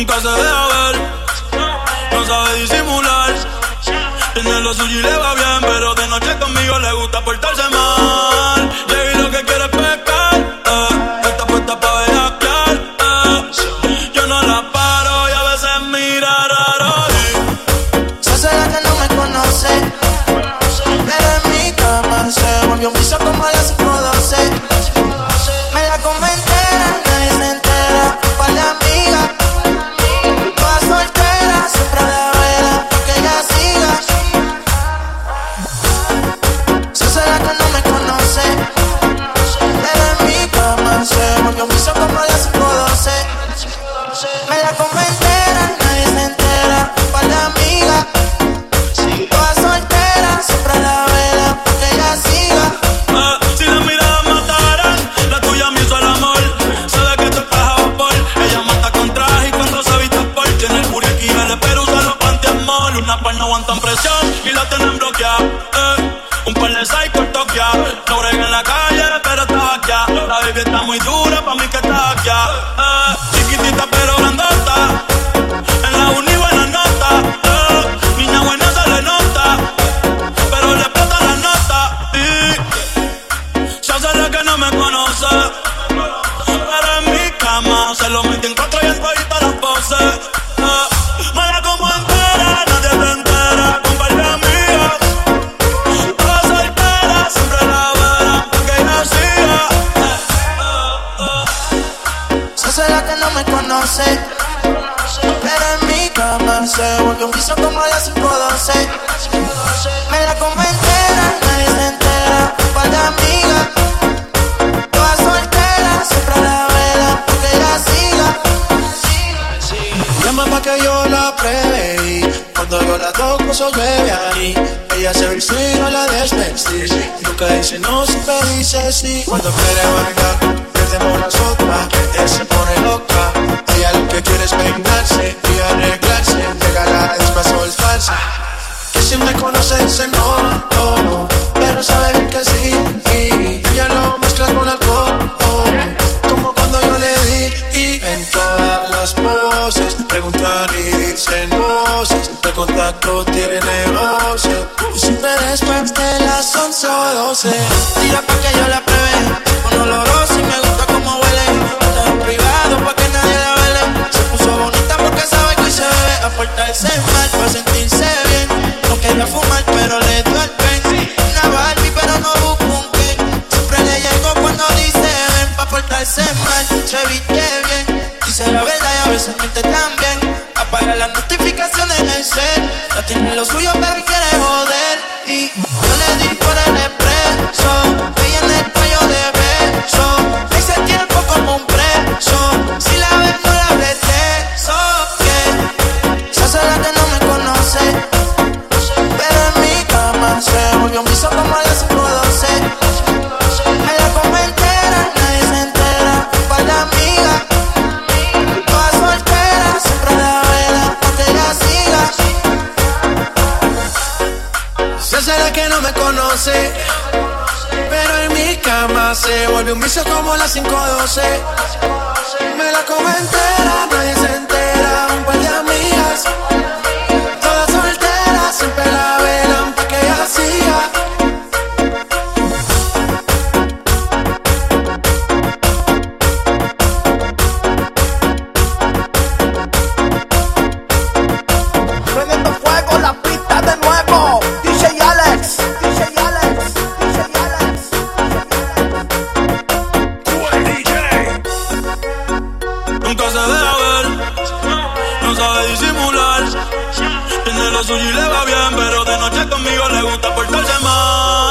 nunca se deja ver, no sabe disimular. Tiene lo suyo y le va bien, pero de noche conmigo le gusta portarse mal. Llegué lo que quiere es pescar, eh. está puesta pa' bellaquear. Eh. Yo no la paro y a veces mira raro. y Se hace la que no me conoce. Pero en mi cama se volvió un piso como a las 512. Me la come un par de psycho toquea. No brega en la calle, pero está aquí. La baby está muy dura, pa' mí que está aquí. Eh, chiquitita pero grandota. En la uni buena nota. Eh, niña buena se le nota. Pero le explota la nota. Y se hace la que no me conoce. Pero en mi cama se lo metí en cuatro y en todas las poses. Conoce. Pero en mi cama se volvió un piso como las 512. Me la come entera, nadie se entera. Un par de amigas. Todas siempre a la vela, que ella siga. Llama pa' que yo la pruebe y cuando yo la toco eso llueve ahí. Ella se viste y no la desvestí. Nunca dice no, siempre dice sí. Cuando quiere bailar, perdemos la sopa. Ella se pone loca. Ella lo que quiere es vengarse y arreglarse. Pegarla después soltarse. Que si me conoce dice no. Pero sabe bien que sí. Ella lo mezcla con alcohol. oh, Como cuando yo le di y en todas las poses preguntan y dicen voces. De contacto tiene negocio. Y siempre después de las 11 o 12. Tira No quería fumar pero le pen. Una Barbie pero no busco un Ken. Siempre le llego cuando dice ven pa' portarse mal. Se viste bien. Dice la verdad y a veces miente también. Apaga las notificaciones en el cel. Ya tiene lo suyo pero quiere joder. Y yo le di por el que no me conoce. Pero en mi cama se vuelve un vicio como las 512. Me la como entera, nadie se entera. Un par de. Sabe disimular. Tiene lo suyo y le va bien, pero de noche conmigo le gusta portarse mal.